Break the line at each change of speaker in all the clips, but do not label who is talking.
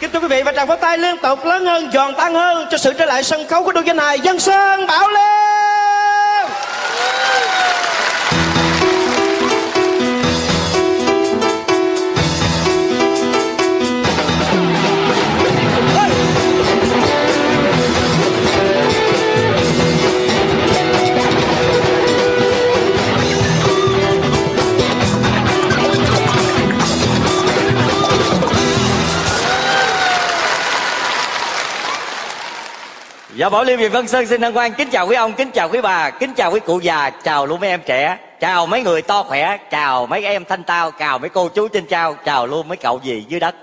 kính thưa quý vị và tràng pháo tay liên tục lớn hơn, giòn tan hơn cho sự trở lại sân khấu của đôi danh hài dân sơn bảo Lê.
Dạ Bảo Liêm Việt Vân Sơn xin hân hoan. Kính chào quý ông, kính chào quý bà, kính chào quý cụ già, chào luôn mấy em trẻ, chào mấy người to khỏe, chào mấy em thanh tao, chào mấy cô chú trên trao, chào luôn mấy cậu gì dưới đất.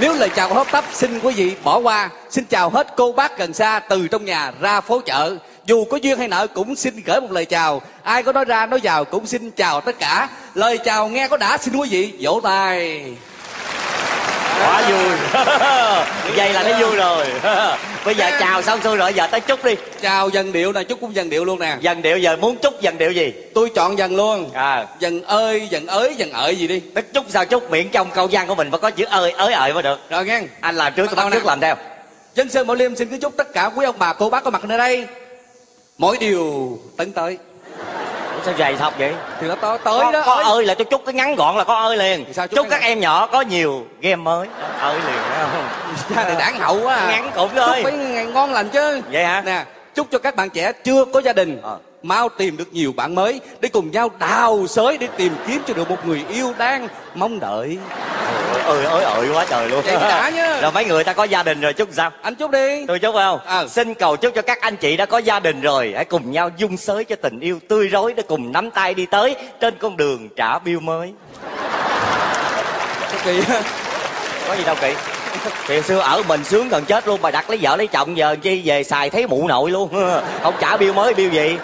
Nếu lời chào hấp tấp xin quý vị bỏ qua. Xin chào hết cô bác gần xa từ trong nhà ra phố chợ. Dù có duyên hay nợ cũng xin gửi một lời chào. Ai có nói ra nói vào cũng xin chào tất cả. Lời chào nghe có đã xin quý vị vỗ tay.
Quá vui. Vậy là nó vui rồi. Bây giờ chào xong xuôi rồi, giờ tới chúc đi.
Chào dần điệu nè, chúc cũng dần điệu luôn nè
Dần điệu giờ muốn chúc dần điệu gì?
Tôi chọn dần luôn
À,
Dần ơi, dần ới, dần ợi gì đi
Tức chúc sao chúc miệng trong câu văn của mình phải có chữ ơi ới ợi mới được.
Rồi nghe
Anh làm trước tôi
Bắt
trước làm theo.
Dân Sơn Bảo Liêm xin kính chúc tất cả quý ông bà cô bác có mặt nơi đây Mỗi điều tấn tới
Sao dày thọc vậy?
Thì nó tới, tới đó
có
ơi.
ơi là tôi chúc cái ngắn gọn là có ơi liền
Thì sao chúc
chúc các em nhỏ có nhiều game mới ơi liền phải không
Cha này đáng hậu quá à.
ngắn cũng
Chúc
thôi
mấy ngày ngon lành chứ
vậy hả
Nè chúc cho các bạn trẻ chưa có gia đình
Ờ.
mau tìm được nhiều bạn mới để cùng nhau đào xới để tìm kiếm cho được một người yêu đang mong đợi.
Ơi ơi ơi quá trời luôn.
Vậy đã nhá.
rồi mấy người ta có gia đình rồi chúc sao?
Anh chúc đi.
Tôi chúc không?
Ờ.
xin cầu chúc cho các anh chị đã có gia đình rồi. Hãy cùng nhau dung sới cho tình yêu tươi rối để cùng nắm tay đi tới trên con đường trả bill mới.
Kỳ
có gì đâu kỵ thì xưa ở mình sướng gần chết luôn bà đặt lấy vợ lấy chồng giờ chi về xài thấy mụ nội luôn. Không trả bill mới bill gì?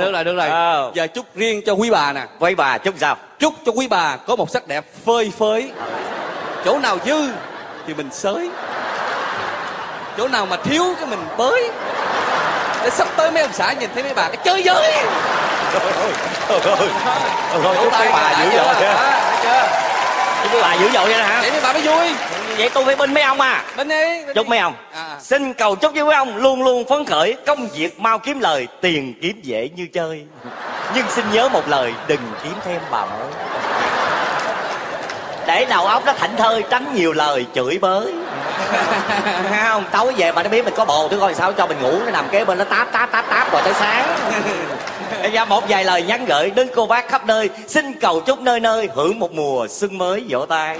Được rồi được rồi.
Ờ.
giờ chúc riêng cho quý bà nè.
Với bà chúc sao?
Chúc cho quý bà có một sắc đẹp phơi phới. Chỗ nào dư thì mình xới. Chỗ nào mà thiếu cái mình bới. Để sắp tới mấy ông xã nhìn thấy mấy bà cái chơi giới
thôi thôi chúc mấy bà dữ dội chúc mấy bà dữ dội vậy đó hả?
Để mấy bà mới vui
vậy tôi phải bên mấy ông à?
Bên đi bên
chúc mấy ông?
À.
xin cầu chúc với mấy ông luôn luôn phấn khởi. Công việc mau kiếm lời tiền kiếm dễ như chơi. Nhưng xin nhớ một lời đừng kiếm thêm bà mới để đầu óc nó thảnh thơi tránh nhiều lời chửi bới. Không tối về mà nó biết mình có bồ tôi coi sao cho mình ngủ. Nó nằm kế bên nó táp táp táp táp rồi tới sáng. Giờ một vài lời nhắn gửi đến cô bác khắp nơi xin cầu chúc nơi nơi hưởng một mùa xuân mới vỗ tay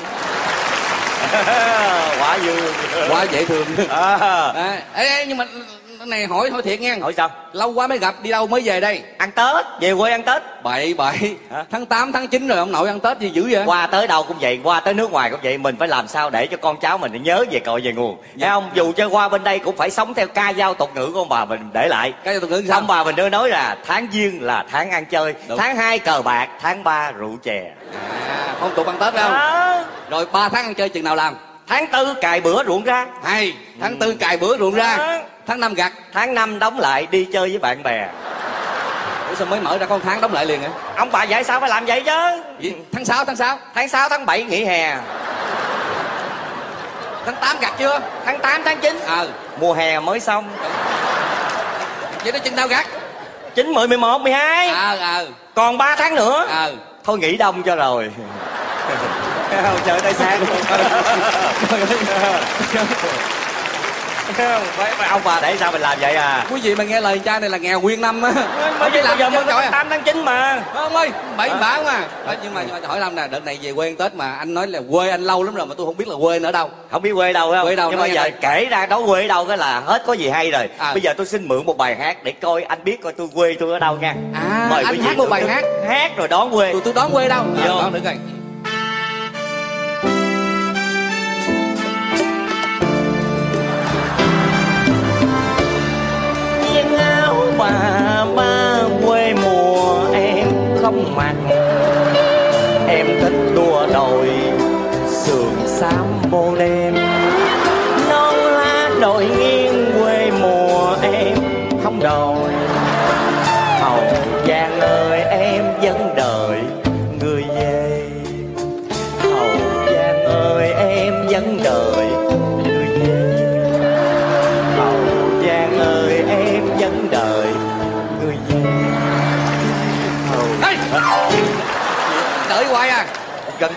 quá vui.
Quá dễ thương.
À,
à, nhưng mà này hỏi hỏi thiệt nha
hỏi sao?
Lâu quá mới gặp đi đâu mới về đây?
Ăn tết về quê ăn tết.
Bậy bậy.
Hả?
tháng 8, tháng 9 rồi ông nội ăn tết gì dữ vậy?
Qua tới đâu cũng vậy qua tới nước ngoài cũng vậy. Mình phải làm sao để cho con cháu mình nhớ về cội về nguồn? Thấy không? Dù cho qua bên đây cũng phải sống theo ca dao tục ngữ của ông bà mình để lại.
Cái tôi nghĩ sao?
Ông bà mình đưa nói là tháng giêng là tháng ăn chơi
Đúng.
tháng 2 cờ bạc tháng 3 rượu chè.
À phong tục ăn tết phải không?
Đó.
rồi 3 tháng ăn chơi chừng nào làm?
Tháng tư cài bữa ruộng ra.
Hay tháng tư cài bữa ruộng ra.
Đó.
Tháng năm gặt
tháng 5 đóng lại đi chơi với bạn bè.
Ủa sao mới mở ra con tháng đóng lại liền hả
ông bà dạy sao phải làm vậy chứ?
Tháng 6 tháng 6
tháng 6 tháng 7 nghỉ hè.
Tháng 8 gặt chưa?
Tháng 8 tháng 9
ờ.
Mùa hè mới xong.
Vậy đó chừng nào gặt
9 10 11 12
ờ ờ.
Còn 3 tháng nữa.
Ờ.
Thôi nghỉ đông cho rồi. Không chờ tới sáng Mấy- mấy ông bà để sao mình làm vậy à?
Quý vị mà nghe lời cha này là nghèo nguyên năm á.
Mới
đi làm
giờ mới
à?
tám tháng chín mà.
Ông ơi? Bảy bả mà. Ờ, nhưng mà nhưng mà hỏi lâm nè đợt này về quê ăn tết mà anh nói là quê anh lâu lắm rồi mà tôi không biết là quê ở đâu.
Không biết quê đâu không?
Quê đâu
nhưng mà giờ kể ra đó quê ở đâu cái là hết có gì hay rồi.
À.
bây giờ tôi xin mượn một bài hát để coi anh biết coi tôi quê tôi ở đâu nha.
À
Mời quý
anh
vị
hát một bài hát.
hát rồi đón quê.
Tôi tôi đón quê đâu? À, được rồi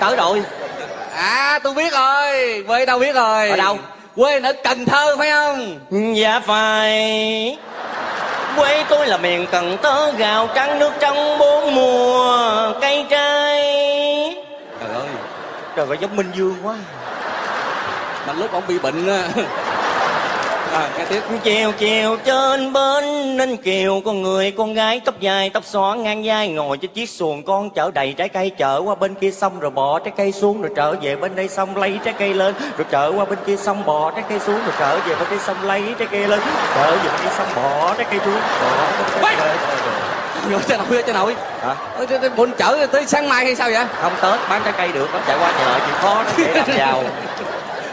tới rồi.
À tôi biết rồi quê đâu biết rồi.
Ở đâu?
quê ở cần thơ phải không?
Dạ phải. Quê tôi là miền Cần Thơ Gạo trắng nước trong bốn mùa Cây trái.
Trời ơi
Trời ơi giống Minh Dương quá.
Mà lúc ông bị bệnh á à, nghe tiếp
Chiều chiều trên bến Ninh Kiều. Con người con gái tóc dài tóc xõa ngang vai Ngồi trên chiếc xuồng. Con chở đầy trái cây Chở qua bên kia sông rồi bỏ trái cây xuống Rồi trở về bên đây sông. Lấy trái cây lên Rồi trở qua bên kia sông bỏ trái cây xuống Rồi trở về bên đây sông. Lấy trái cây lên Trở về bên đây sông bỏ trái cây xuống Bỏ trái cây lên.
Cho nội cho nội
Hả?
Thế bụng chở tới sáng mai hay sao vậy?
Không Tết bán trái cây được lắm Chạy qua chợ chịu khó để làm giàu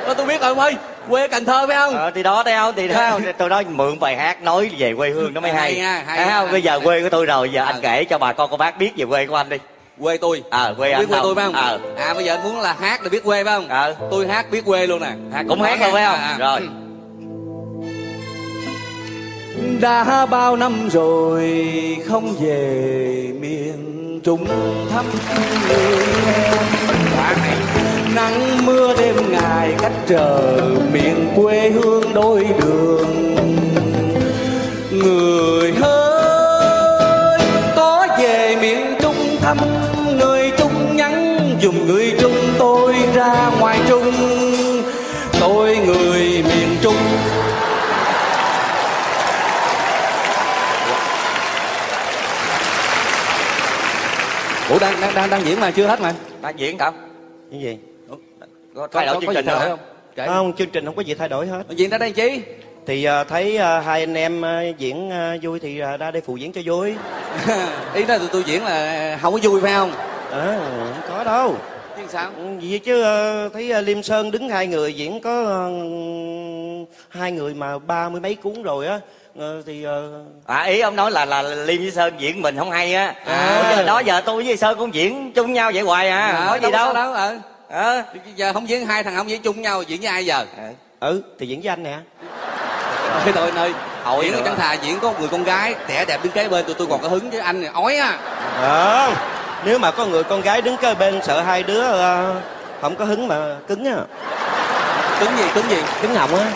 Ôi, tôi biết rồi ông ơi quê cần thơ phải không?
Ờ, thì đó thấy không thì thấy không tôi nói mượn bài hát nói về quê hương nó mới hay,
Hay. nha, hay
thấy không? Bây giờ quê của tôi rồi giờ anh
Ờ.
kể cho bà con cô bác biết về quê của anh đi.
Quê tôi?
Ờ quê anh
biết quê tôi phải không?
Ờ.
À bây giờ anh muốn là hát để biết quê phải không?
Ờ.
tôi hát biết quê luôn nè.
À, cũng hát luôn phải không?
À, à.
rồi
đã bao năm rồi không về miền trung thăm người. Nắng mưa đêm ngày cách trở miền quê hương đôi đường. Người ơi ủa đang đang đang đang diễn mà chưa hết mà.
Ta diễn không
cái gì?
Có thay đổi chương trình nữa không?
Kể.
không chương trình không có gì thay đổi hết.
Diễn ra đây chi?
Thì à, thấy à, hai anh em à, diễn à, vui thì à, ra đây phụ diễn cho vui.
Ý nói tụi tôi diễn là không có vui phải không?
À, không có đâu.
Chứ sao?
Ừ, gì chứ à, thấy à, liêm sơn đứng hai người diễn có à, hai người mà ba mươi mấy cuốn rồi á thì à,
à ý ông nói là là liêm với sơn diễn mình không hay á.
À.
Ủa, đó giờ tôi với sơn cũng diễn chung nhau vậy hoài à.
À,
nói gì đâu.
đâu ờ.
Ờ.
giờ không diễn hai thằng không diễn chung nhau diễn với ai giờ?
Ừ thì diễn với anh nè.
Thôi thôi nơi
Hội
diễn chẳng thà diễn có một người con gái trẻ đẹp đứng kế bên tụi tôi còn có hứng chứ anh này. Ói à
Ờ, nếu mà có người con gái đứng kế bên sợ hai đứa à, không có hứng mà cứng á.
Cứng gì cứng gì?
Cứng họng á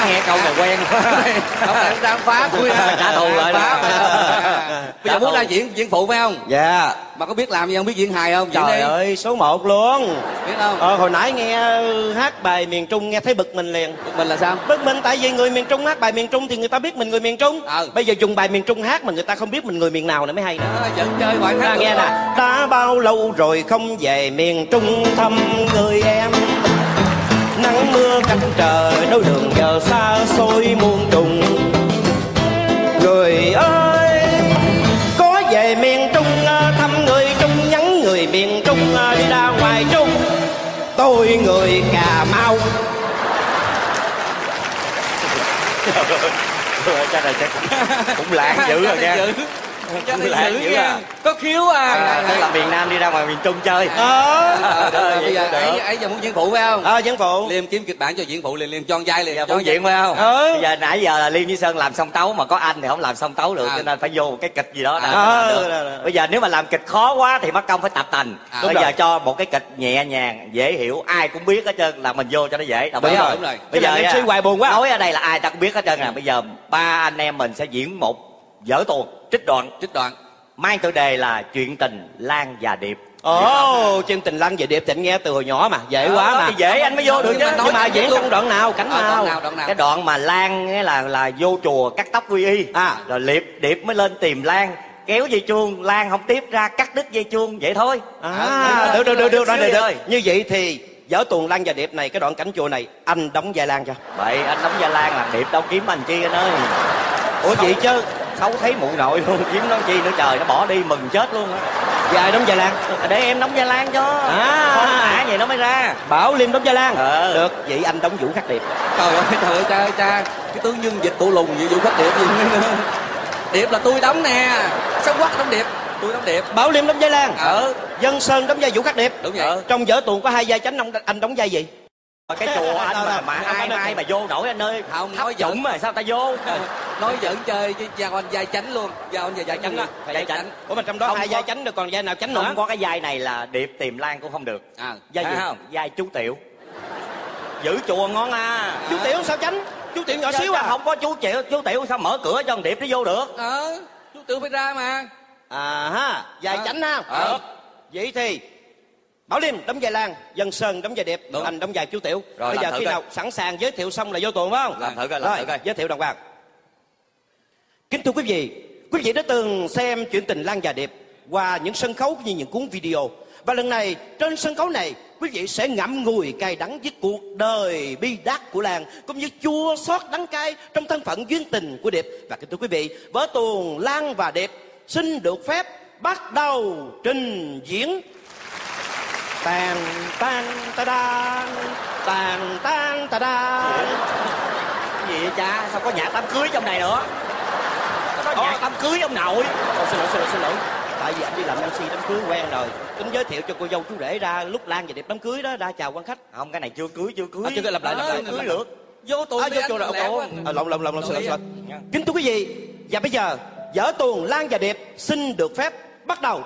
Không nghe câu này quen quá.
Không phải đang phá tôi. À.
Trả thù lại
Phá.
nè.
bây giờ muốn ra diễn diễn phụ phải không?
Dạ.
Mà có biết làm gì không? Biết diễn hài không?
Trời ơi số 1 luôn.
Biết không?
Ờ, hồi nãy nghe ờ, hát bài miền trung nghe thấy bực mình liền.
Mình là sao?
Bực mình tại vì người miền trung hát bài miền trung thì người ta biết mình người miền trung.
Ừ.
bây giờ dùng bài miền trung hát mà người ta không biết mình người miền nào nữa mới hay nè.
À, vẫn chơi ngoại hát
nghe nè. Đã bao lâu rồi không về miền trung thăm người em nắng mưa cách trời đôi đường giờ xa xôi muôn trùng. Người ơi có về miền trung ờ, thăm người trung nhắn người miền trung ờ, đi ra ngoài trung. Tôi người cà mau.
Cho này chắc cũng lạng dữ rồi nha
cho dữ
dữ
nha
à.
có khiếu à,
à, tức là miền nam đi ra ngoài miền trung chơi
ờ
Ờ, rồi, bây giờ ấy ấy giờ muốn diễn phụ phải không
ờ dân phụ
liêm kiếm kịch bản cho diễn phụ liền liền cho vai liền
giờ muốn diễn phải không
Ừ.
bây giờ nãy giờ là liêm với sơn làm song tấu mà có anh thì không làm song tấu được
À.
cho nên phải vô một cái kịch gì đó
À,
được.
ừ, ừ, ừ.
bây giờ nếu mà làm kịch khó quá thì mất công phải tập tành
À,
bây giờ cho một cái kịch nhẹ nhàng dễ hiểu ai cũng biết hết trơn là mình vô cho nó dễ đồng ý
Đúng rồi,
không
đúng rồi.
bây giờ
MC hoài buồn quá.
nói ở đây là ai ta cũng biết hết trơn à bây giờ ba anh em mình sẽ diễn một vở tuồng trích đoạn
trích đoạn
mang tựa đề là chuyện tình lan và điệp
Ồ, chương trình Lăng về điệp tịnh nghe từ hồi nhỏ mà, dễ quá
Đó
mà.
thì dễ anh mới vô được
Nhưng
chứ
mà nói
Nhưng mà diễn
luôn.
trong đoạn nào, cảnh
Ờ,
nào?
đoạn nào đoạn nào
cái đoạn mà lan là là vô chùa cắt tóc quy y
À.
rồi liệp điệp mới lên tìm lan kéo dây chuông lan không tiếp ra cắt đứt dây chuông vậy thôi
À, được, được, được, được, được, được,
thôi.
Như vậy thì vở tuồng Lăng và điệp này, cái đoạn cảnh chùa này, anh đóng vai Lan cho.
vậy anh đóng gia lan là điệp đâu kiếm anh chi anh ơi
Ủa vậy chứ,
xấu thấy mụ nội luôn kiếm nó chi nữa trời nó bỏ đi mừng chết luôn á
và ai đóng vai Lan?
để em đóng gia lan cho
À.
Con mã vậy nó mới ra
Bảo Liêm đóng vai Lan.
Ờ.
Được, vậy anh đóng Vũ Khắc Điệp.
trời ơi trời ơi cha ơi, cha cái tướng nhân dịch tụ lùng gì vụ khách điệp gì nữa điệp là tôi đóng nè sao quắc đóng điệp tôi đóng điệp
Bảo Liêm đóng vai Lan.
Ờ.
Dân Sơn đóng vai Vũ Khắc Điệp.
đúng vậy
Ờ.
Trong vở tuồng có hai vai chánh, ông anh đóng vai gì?
Cái chùa anh
Đâu,
mà,
đâu,
mà
đâu,
ai
đâu.
ai mà vô nổi anh ơi.
Không,
thấp
nói giỡn.
dũng mà sao ta vô?
Nói giỡn chơi chứ giao anh vai chánh luôn. Giao anh vai
Vai chánh á
vai
chánh. ủa mà trong đó
Không
hai vai chánh rồi còn vai nào chánh nữa?
Không có cái vai này là điệp tìm lan cũng không được.
À
Thấy
gì?
không? Vai chú tiểu. Giữ chùa ngon à.
Chú tiểu sao chánh? Chú tiểu nhỏ
Chứ-
xíu à?
không có chú tiểu. Chú tiểu sao mở cửa cho con điệp nó vô được?
Ờ chú tiểu phải ra mà.
À ha vai
Ờ.
chánh ha.
Ờ.
vậy thì bảo liêm đóng vai lan dân sơn đóng vai điệp
Đúng.
thành đóng vai chú tiểu
Rồi,
bây giờ khi
coi.
nào sẵn sàng giới thiệu xong là vô tuồng phải không
Làm thử coi, làm
rồi
thử coi.
giới thiệu đồng hoàng kính thưa quý vị quý vị đã từng xem chuyện tình lan và điệp qua những sân khấu như những cuốn video và lần này trên sân khấu này quý vị sẽ ngậm ngùi cay đắng với cuộc đời bi đát của Lan cũng như chua xót đắng cay trong thân phận duyên tình của Điệp và kính thưa quý vị vở tuồng Lan và Điệp xin được phép bắt đầu trình diễn tàn tan ta đan tàn tan ta đan
gì vậy cha? Sao có nhạc đám cưới trong này nữa? Có nhạc đám cưới ông nội?
Ồ, xin lỗi xin lỗi xin lỗi. Tại vì anh đi làm mc đám cưới quen rồi. Tính giới thiệu cho cô dâu chú rể ra lúc lan và điệp đám cưới đó ra chào quan khách.
Không cái này chưa cưới chưa cưới.
À, chưa lặp lại, lặp lại,
Ờ,
lặp
cưới
lại.
được.
Vô tuồng
à, vô chùa rồi
quá.
à, lộn lộn lộn lộn xin lỗi kính thưa quý vị và bây giờ dở tuồng lan và điệp xin được phép bắt đầu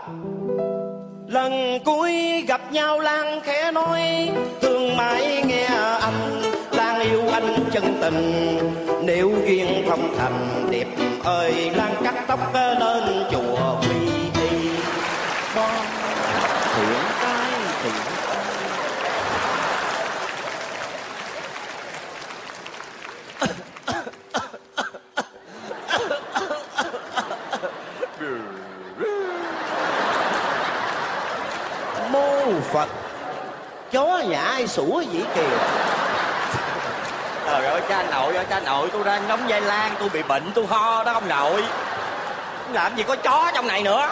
lần cuối gặp nhau lan khẽ nói, thương mãi nghe anh, lan yêu anh chân tình. Nếu duyên không thành đẹp ơi, lan cắt tóc lên chùa quy y bon thiện tai thiện mô phật chó nhà ai sủa vậy kìa?
Trời ơi cha nội ơi cha nội tôi đang đóng vai lan tôi bị bệnh tôi ho đó ông nội. Làm gì có chó trong này nữa?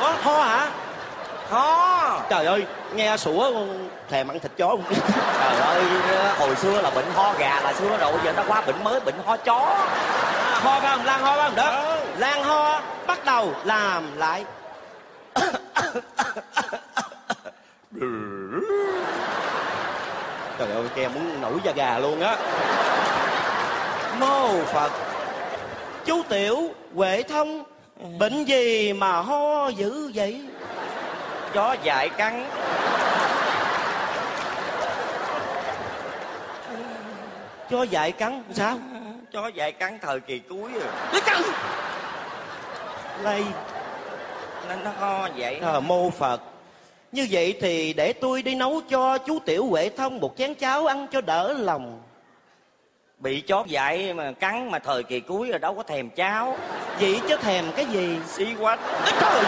Ủa, ho hả?
Ho.
Trời ơi nghe sủa thèm ăn thịt chó không?
Trời ơi hồi xưa là bệnh ho gà là xưa rồi giờ nó qua bệnh mới bệnh ho chó.
À, ho phải không lan ho phải không đó lan ho bắt đầu làm lại trời ơi nghe muốn nổi da gà luôn á. Mô phật chú tiểu huệ thông bệnh gì mà ho dữ vậy?
Chó dại cắn.
Cho dại cắn sao?
Chó dại cắn thời kỳ cuối rồi.
Lấy cắn lây.
Nên nó ho vậy.
Ờ, mô Phật Như vậy thì để tôi đi nấu cho chú Tiểu Huệ Thông một chén cháo ăn cho đỡ lòng.
Bị chó dại mà cắn mà thời kỳ cuối rồi đâu có thèm cháo.
Vậy chứ thèm cái gì?
Xí quách
Ê trời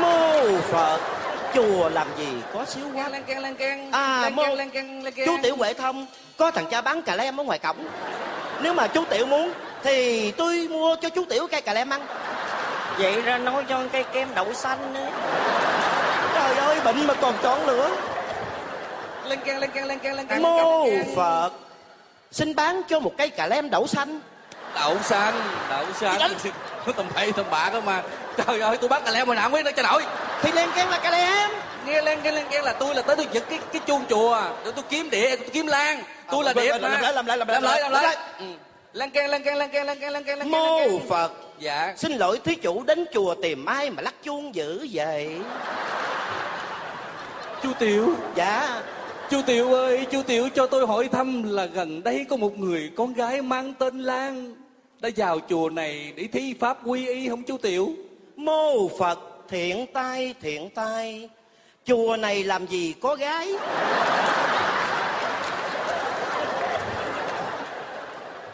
Mô Phật Chùa làm gì có xíu quá.
Lan can lan can
À,
lan
mô-
can lan can lan can
Chú Tiểu Huệ Thông Có thằng cha bán cà lem ở ngoài cổng. Nếu mà chú Tiểu muốn Thì tôi mua cho chú Tiểu cây cà lem ăn.
Vậy ra nói cho cây kem đậu xanh nữa
ơi bệnh mà còn chọn lửa
lan can lan can lan can lan can
Mô. Phật. Xin bán cho một cây cà lem đậu xanh.
Đậu xanh đậu xanh. Nó tầm bậy tầm bạ cơ mà. Trời ơi tôi bắt cà lem mà nào biết nữa cho nổi.
Thì len ken là cà lem.
Nghe lan can lan can là tôi là tới tôi giật cái cái chuông chùa. Để tôi kiếm địa tôi kiếm lan. Tôi là
Ờ,
điệp
làm
mà.
lại, làm lại, làm lại,
làm lại
làm lại.
Ừ. lan lan can lan can lan can lan can lan can
Mô. Phật.
Dạ.
Xin lỗi thí chủ đến chùa tìm ai mà lắc chuông dữ vậy
chú tiểu.
Dạ.
Chú tiểu ơi chú tiểu cho tôi hỏi thăm là gần đây có một người con gái mang tên lan đã vào chùa này để thi pháp quy y không chú tiểu?
Mô Phật thiện tai thiện tai. Chùa này làm gì có gái?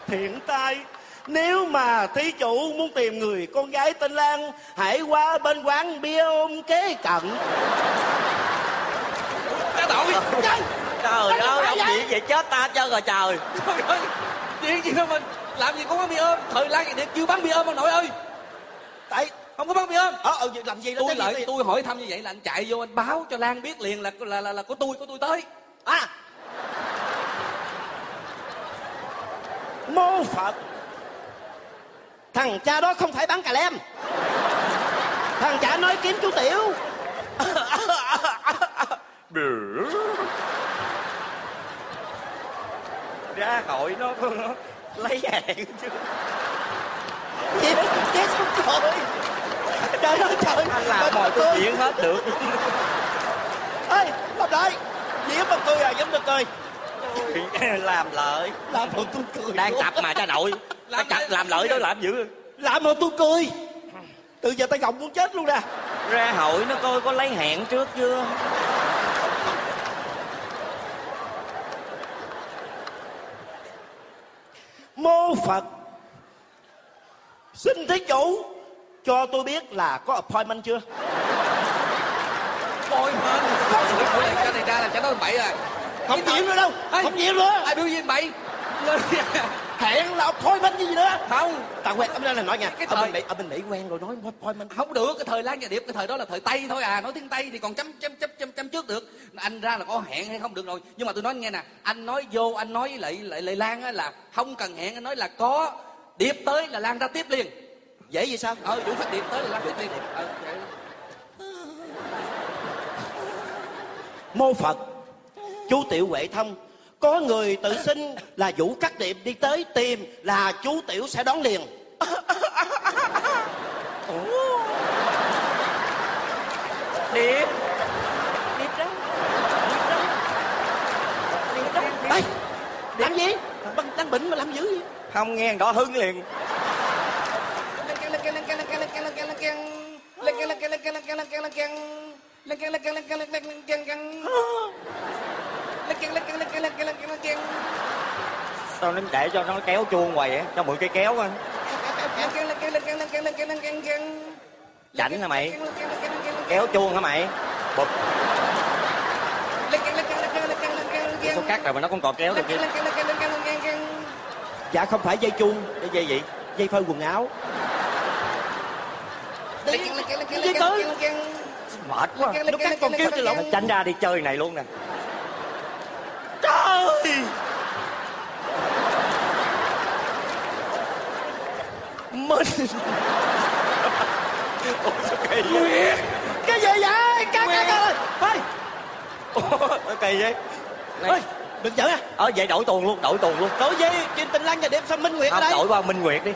Thiện tai. Nếu mà thí chủ muốn tìm người con gái tên Lan Hãy qua bên quán bia ôm kế cận
Tội Trời
ơi. Ông gì vậy chết ta chân rồi trời.
Trời ơi. Chuyện gì đâu mà Làm gì có bán bia ôm. Thời Lan vậy chưa bán bia ôm ông nội ơi.
Tại
Không có bán bia ôm.
Ờ, ờ làm gì đó
tôi lại
gì-
tôi hỏi thăm như vậy là anh chạy vô anh báo cho Lan biết liền là là là, là có tôi có tôi tới.
À. Mô Phật. Thằng cha đó không phải bán cà lem. Thằng cha nói kiếm chú Tiểu
ra hội nó, nó lấy hàng chứ.
Diễm chết không cười trời ơi trời
anh làm mọi tôi diễn hết được.
Ê làm lại Diễm mà cười à Diễm được cười
làm lợi.
Làm mà tôi cười.
Đang tập mà cha nội
Làm
làm, làm lợi đó làm dữ.
Làm mà tôi cười. Từ giờ tay gọng muốn chết luôn nè.
Ra hội nó coi có lấy hẹn trước chưa
mô phật. Xin thí chủ cho tôi biết là có appointment chưa?
Lần cho này ra là cho nó bậy rồi.
Không chịu nữa đâu.
Ê.
không chịu nữa.
Ai biểu diễn bậy
hẹn là appointment gì nữa?
Không
tao quen ở đây là nói nha.
Cái
ở
thời-
bên mỹ ở bên mỹ quen rồi nói appointment
không được cái thời lan nhà điệp cái thời đó là thời tây thôi à nói tiếng tây thì còn chấm chấm chấm chấm chấm trước được. Anh ra là có hẹn hay không được rồi. Nhưng mà tôi nói nghe nè anh nói vô anh nói với lại lại lại lan á là không cần hẹn anh nói là có điệp tới là lan ra tiếp liền.
Dễ gì sao?
Ờ vũ phát điệp tới là lan tiếp liền. Ờ, vậy.
mô phật chú tiểu huệ thông có người tự xưng là vũ cắt điệp đi tới tìm là chú tiểu sẽ đón liền.
Điệp. Điệp đó điệp đó điệp đó
Ê, làm gì? Đang, đang bệnh mà làm dữ gì
không nghe đó hưng liền sao nó để cho nó kéo chuông hoài vậy cho mượn cây kéo coi chảnh hả mày kéo chuông hả mày bụp số cắt rồi mà nó cũng còn kéo được kia
dạ không phải dây chuông
cái gì vậy
dây phơi quần áo
mệt quá
nó cắt còn kêu lộn
tránh ra đi chơi này luôn nè
trời mình.
Nguyệt
cái gì? Vậy? Cắt cắt cắt ơi
kỳ vậy?
Ơi đừng giỡn à
ở vậy đổi tuồng luôn đổi tuồng luôn.
Đổi gì chuyện tình lăng nhà đêm sao minh nguyệt ở
không
đây.
đổi qua minh nguyệt đi.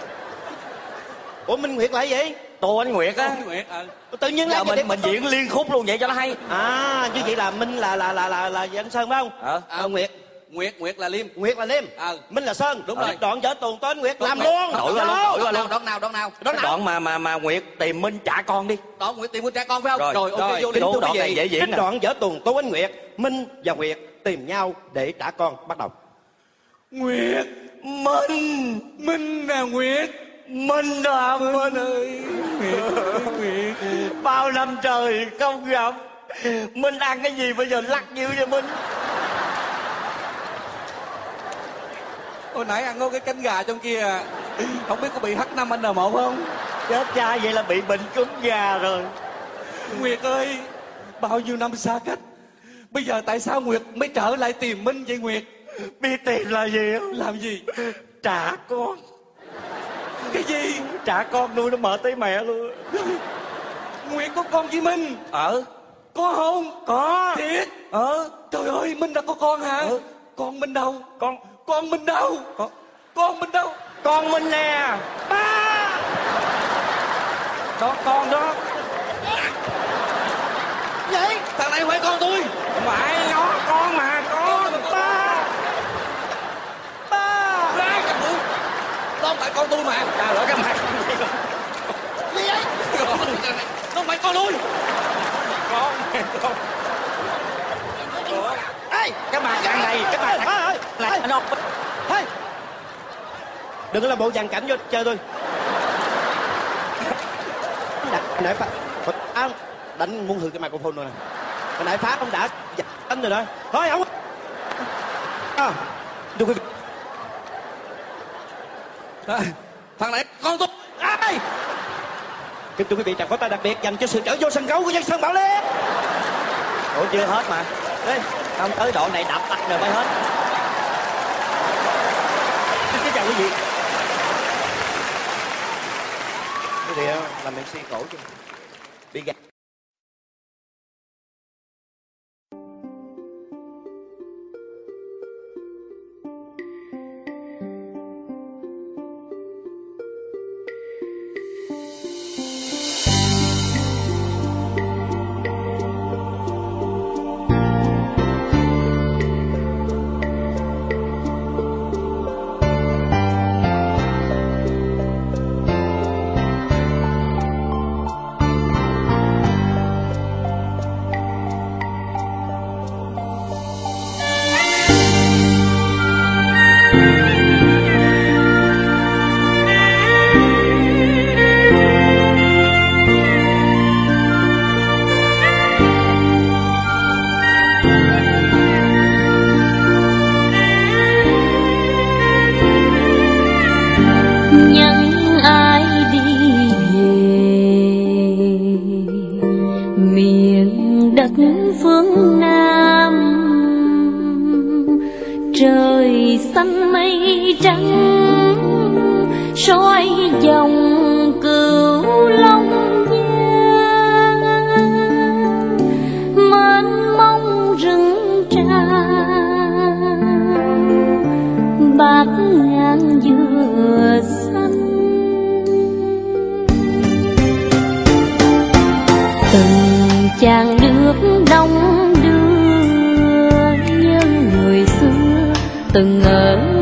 Ủa minh nguyệt là gì
tô ánh nguyệt á.
Nguyệt, ờ.
tự nhiên nhà
mình mình diễn liên khúc luôn vậy cho nó hay.
À như vậy là minh là là là là là anh sơn phải không?
Ờ.
à, nguyệt
Nguyệt Nguyệt là Liêm.
Nguyệt là liêm.
Ờ.
minh là sơn.
Đúng
Ờ,
rồi.
đoạn vợ tuồng tên nguyệt làm luôn.
Đổi qua luôn, đổi luôn.
nào đón nào? Đón nào?
Nào?
đoạn mà mà mà nguyệt tìm minh trả con đi.
Đón Nguyệt tìm con trẻ con phải không?
Rồi,
rồi ok vô
thưa
đoạn này dễ diễn
đoạn vở tuồng Tô Ánh Nguyệt, Minh và Nguyệt tìm nhau để trả con. Bắt đầu.
Nguyệt
minh
Minh nè Nguyệt
minh à minh ơi.
Nguyệt
bao năm trời không gặp. Minh ăn cái gì bây giờ lắc dữ vậy minh
hồi nãy ăn có cái cánh gà trong kia à. không biết có bị h 5 n 1 không?
Chết cha vậy là bị bệnh cúm gà rồi.
Nguyệt ơi bao nhiêu năm xa cách. Bây giờ tại sao Nguyệt mới trở lại tìm Minh vậy Nguyệt?
Biết tìm là gì không
làm gì?
Trả con.
Cái gì?
Trả con nuôi nó mở tới mẹ luôn.
Nguyệt có con với Minh.
Ờ.
Có không?
Có.
Thiệt.
Ờ.
Trời ơi Minh đã có con hả?
Ừ.
con Minh đâu?
Con
con Minh đâu?
Con
con Minh đâu?
Con minh nè. Ba đó con đó.
Vậy?
thằng này không phải con tôi.
Phải nó con mà con. Ba.
Ba!
ra cầm tôi đó không phải con tôi mà.
Trời ơi cái mặt
Gì vậy?
nó không phải con tôi.
Con. Con
Ê!
cái mặt dạng này cái mặt
ê,
là nó
ê. Đừng có làm bộ dàn cảnh vô chơi tôi. Nãy phá... À, đánh muốn hư cái microphone rồi nè. Hồi nãy phá ông đã đánh rồi đó. Thôi không. À, quý vị.
À, thằng này con tôi
Ai? Kính thưa quý vị, tràng pháo tay đặc biệt dành cho sự trở vô sân khấu của dân Sơn Bảo Lê.
ủa chưa hết mà
Đây,
không tới đoạn này đập tắt rồi mới hết
xin chào quý vị. Quý vị làm MC cổ chứ. Bị gạt.
Trời xanh mây trắng soi dòng từng ở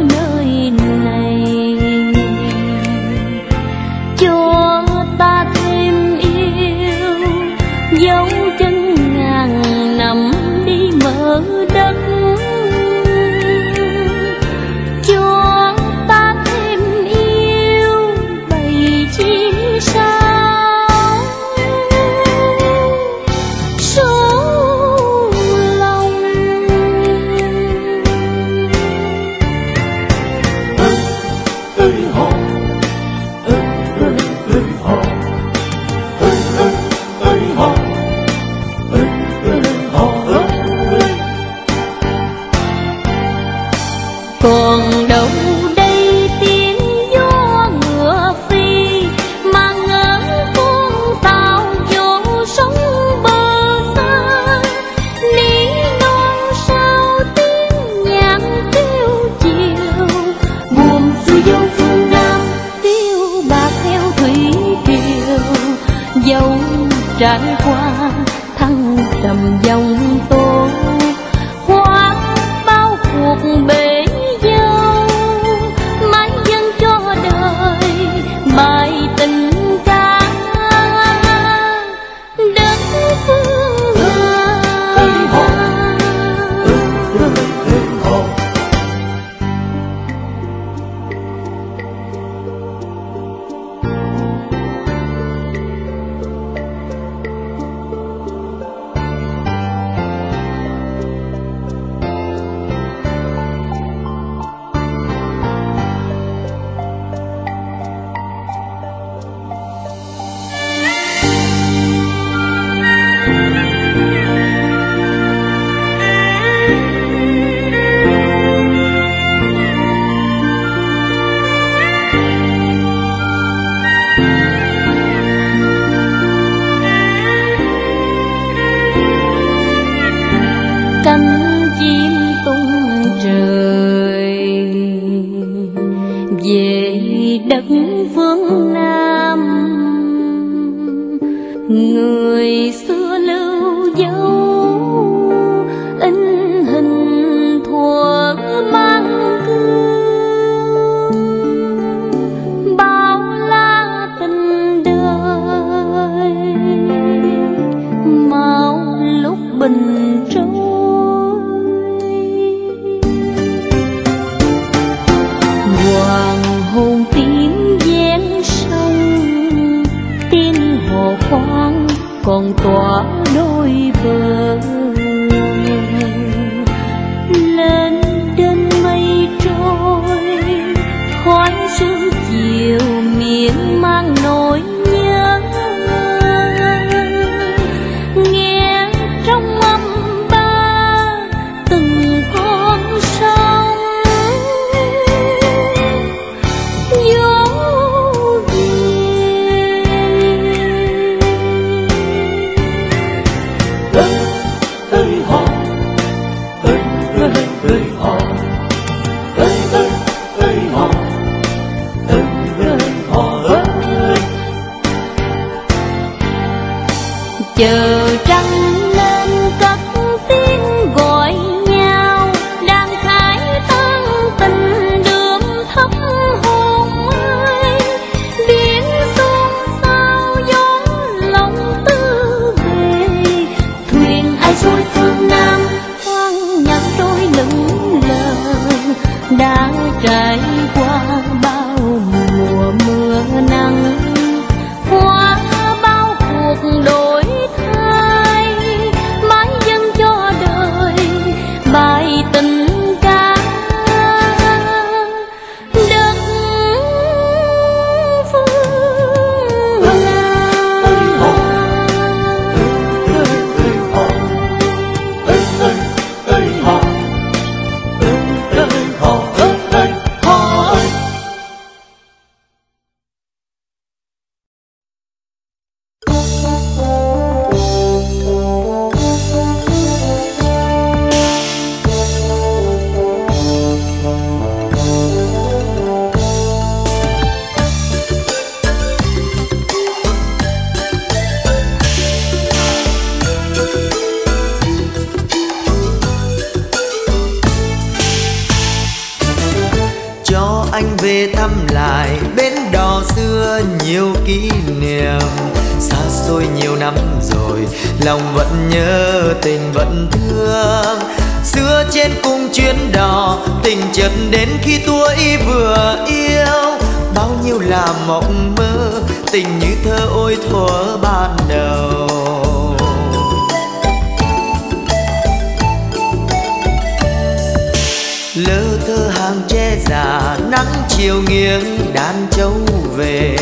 già nắng chiều nghiêng đàn trâu về.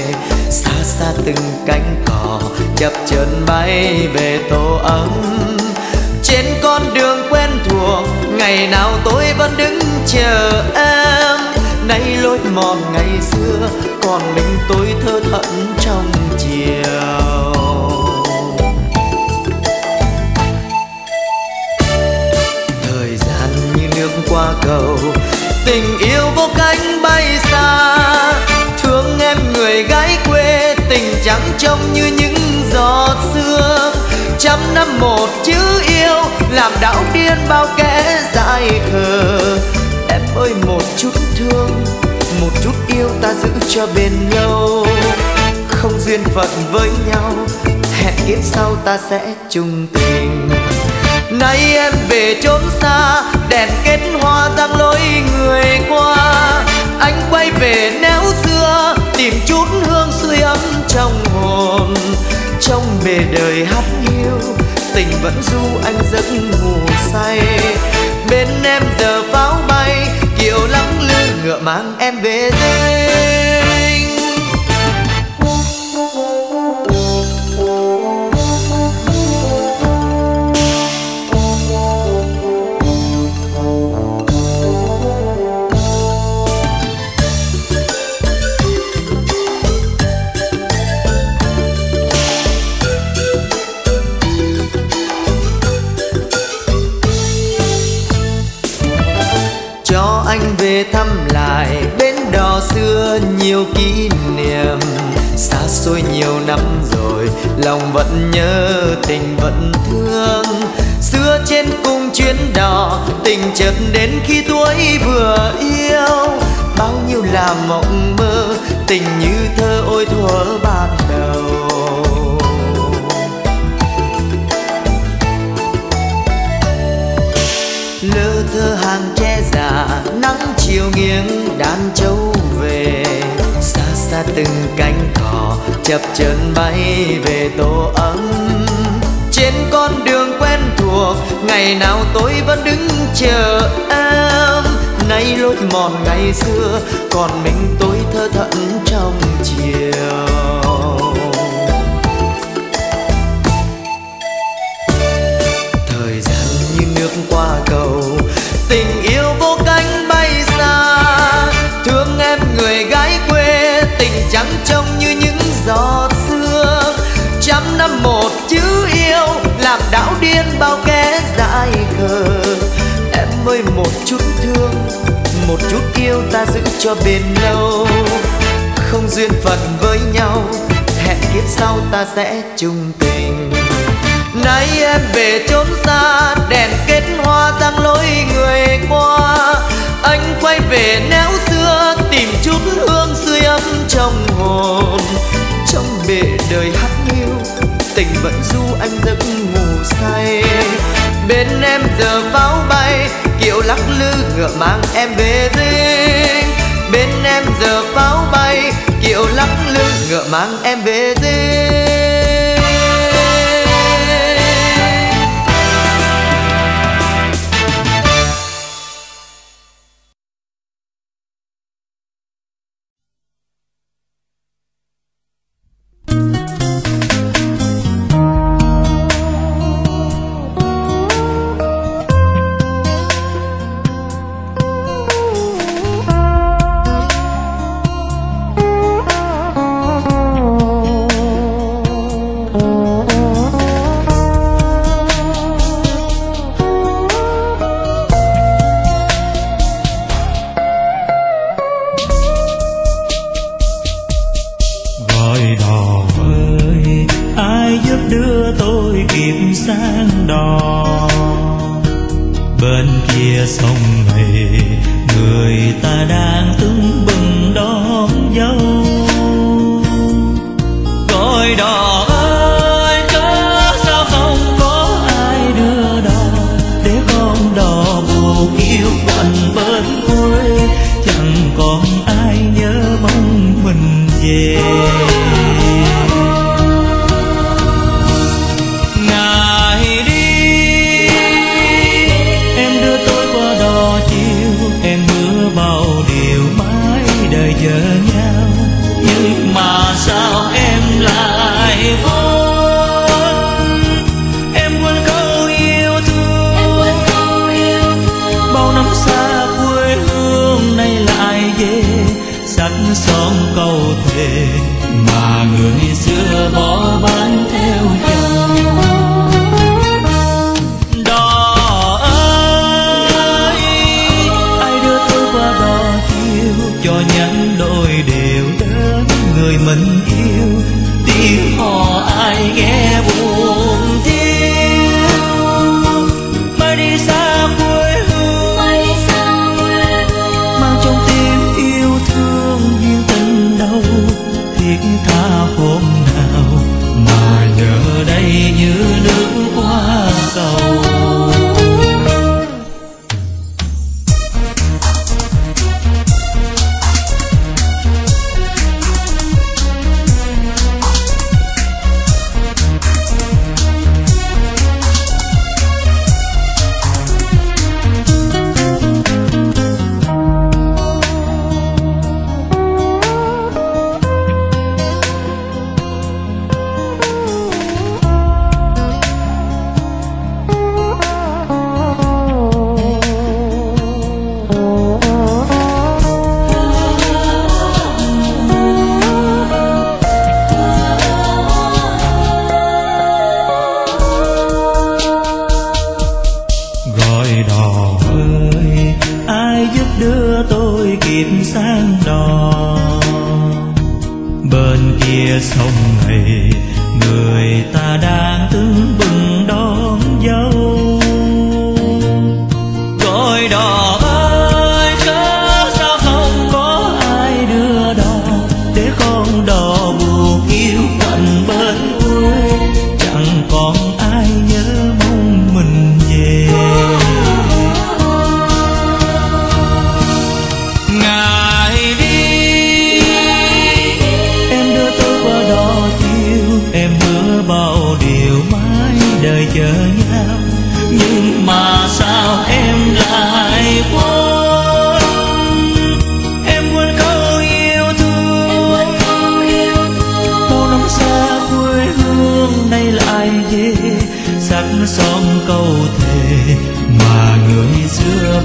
Xa xa từng cánh cỏ chập chờn bay về tổ ấm. Trên con đường quen thuộc, ngày nào tôi vẫn đứng chờ em. Nay lối mòn ngày xưa, còn mình tôi thơ thẫn trong chiều. Thời gian như nước qua cầu tình trắng trông như những giọt sương. Trăm năm một chữ yêu làm đảo điên bao kẻ dại khờ. Em ơi, một chút thương, một chút yêu ta giữ cho bền lâu không duyên phận với nhau, hẹn kiếp sau ta sẽ chung tình. Nay em về chốn xa, đèn kết hoa giăng lối người qua. Anh quay về néo xưa tìm chút hương sưởi ấm trong hồn. Trong bề đời hát hiu tình vẫn du anh giấc ngủ say. Bên em giờ pháo bay kiệu lắng lư ngựa mang em về đây năm rồi, lòng vẫn nhớ, tình vẫn thương. Xưa trên cung chuyến đò, tình chợt đến khi tuổi vừa yêu. Bao nhiêu là mộng mơ, tình như thơ ôi thuở ban đầu. Lơ thơ hàng tre già, nắng chiều nghiêng đàn trâu về. Xa xa từng cánh cỏ chập chân bay về tổ ấm. Trên con đường quen thuộc, ngày nào tôi vẫn đứng chờ em. Nay lối mòn ngày xưa, còn mình tôi thơ thẫn trong chiều. Thời gian như nước qua cầu, tình biến bao kẻ dại khờ em ơi, một chút thương, một chút yêu ta giữ cho bền lâu. Không duyên phận với nhau, hẹn kiếp sau ta sẽ chung tình. Nay em về chốn xa, đèn kết hoa giăng lối người qua. Anh quay về néo xưa, tìm chút hương sưởi ấm trong hồn. Trong bể đời hát hiu tình vẫn du anh giấc ngủ say. Bên em giờ pháo bay kiệu lắc lư ngựa mang em về dinh bên em giờ pháo bay kiệu lắc lư ngựa mang em về dinh
bên kia sông về người ta đang tung bừng Lord.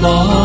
바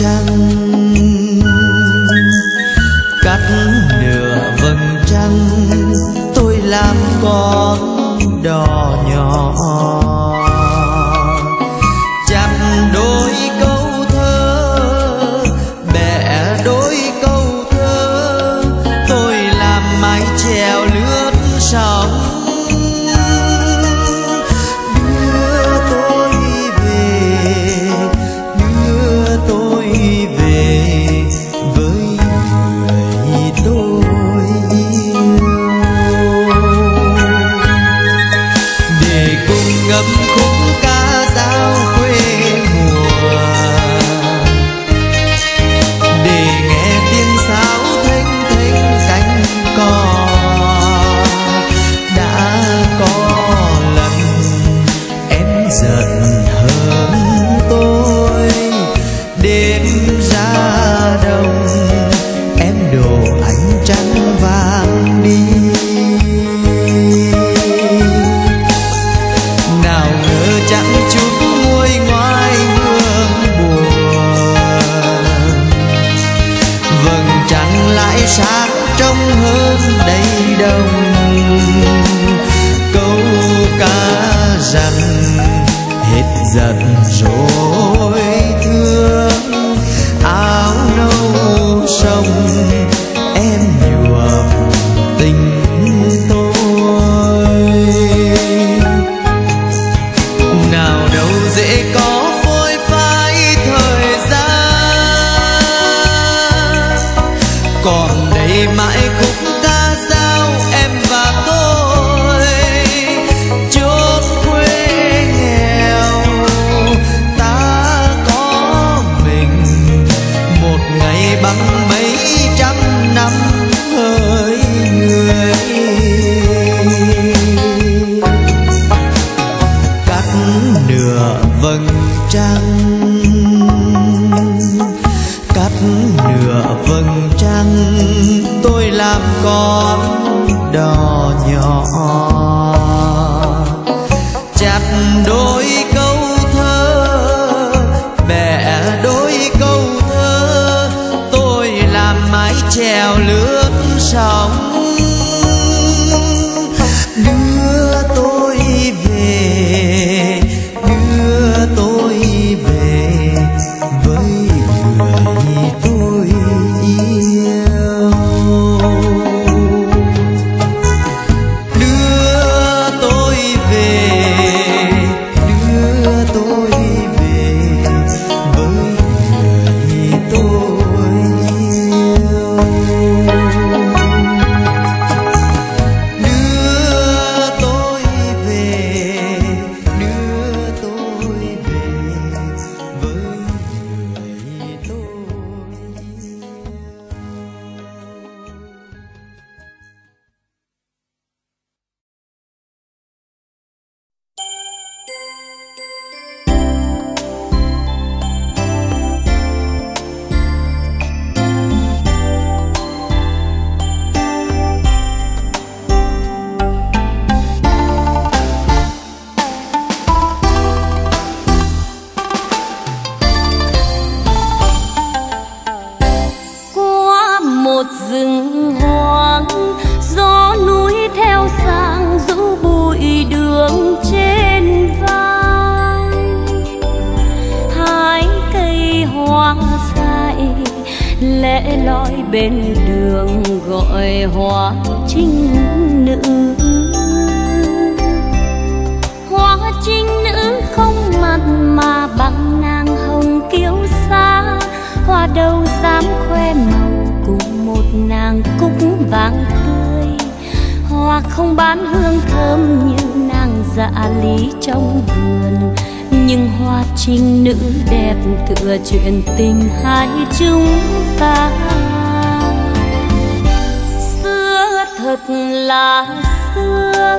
done xa trong
hơn đầy đông câu ca rằng hết giận rồi. Đâu
dám khoe màu cùng một nàng cúc vàng tươi. Hoa không bán hương thơm như nàng dạ lý trong vườn, nhưng hoa trinh nữ đẹp tựa chuyện tình hai chúng ta. Xưa thật là xưa,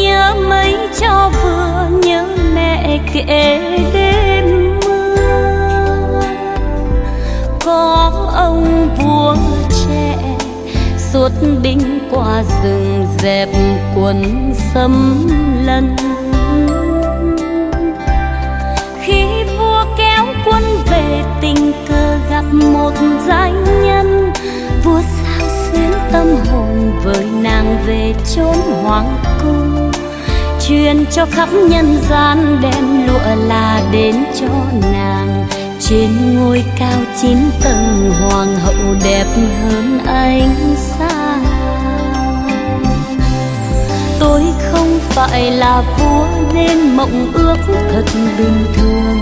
nhớ mấy cho vừa nhớ mẹ kể đêm có ông vua trẻ suốt binh qua rừng dẹp quân xâm lấn. Khi vua kéo quân về tình cờ gặp một danh nhân, vua sao xuyến tâm hồn với nàng về chốn hoàng cung. Truyền cho khắp nhân gian đem lụa là đến cho nàng trên ngôi cao chín tầng, hoàng hậu đẹp hơn ánh sao. Tôi không phải là vua nên mộng ước thật bình thường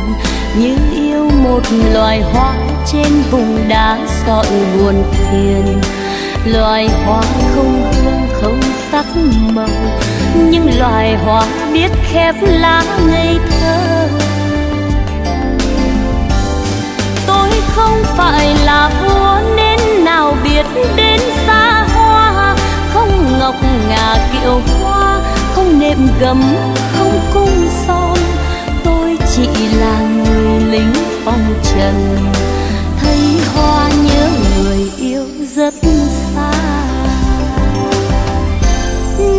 như yêu một loài hoa trên vùng đá sỏi buồn phiền. Loài hoa không hương không sắc màu, nhưng loài hoa biết khép lá ngây thơ. Không phải là vua nên nào biết đến xa hoa. Không ngọc ngà kiệu hoa, không nệm gấm, không cung son. Tôi chỉ là người lính phong trần, thấy hoa nhớ người yêu rất xa.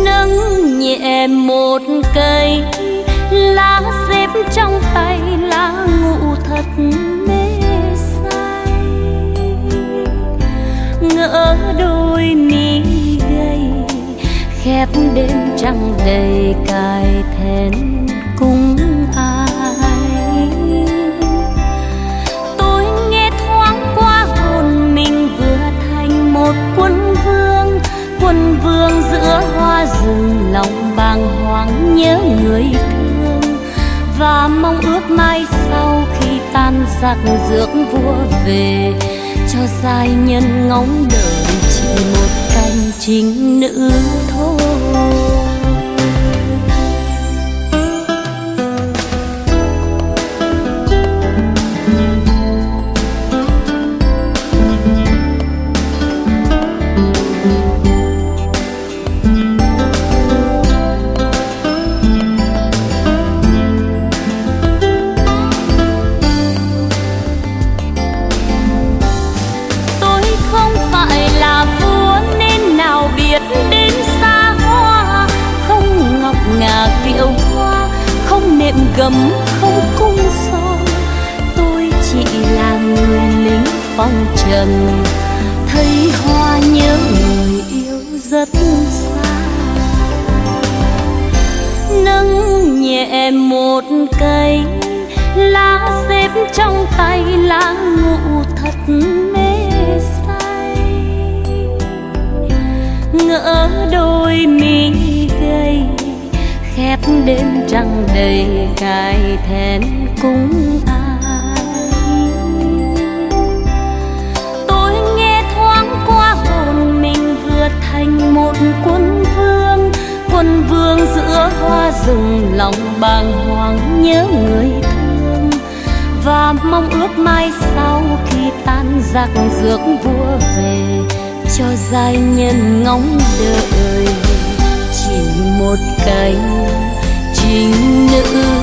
Nâng nhẹ một cây, lá xếp trong tay, lá ngủ thật đôi mi gầy, khép đêm trăng đầy cài then cung ai. Tôi nghe thoáng qua hồn mình vừa thành một quân vương quân vương giữa hoa rừng lòng bàng hoàng nhớ người thương. Và mong ước mai sau khi tan giặc rước vua về thơ giai nhân ngóng đợi chỉ một canh chính nữ. Nệm không cung son tôi chỉ là người lính phong trần, thấy hoa nhớ người yêu rất xa. Nâng nhẹ một cây, lá xếp trong tay lá ngủ thật mê say. Ngỡ đôi mi khép đêm trăng đầy cài thẹn cung ai. Tôi nghe thoáng qua hồn mình vừa thành một quân vương quân vương giữa hoa rừng lòng bàng hoàng nhớ người thương. Và mong ước mai sau khi tan giặc dược vua về, cho giai nhân ngóng đợi. Chỉ một cánh chính nữ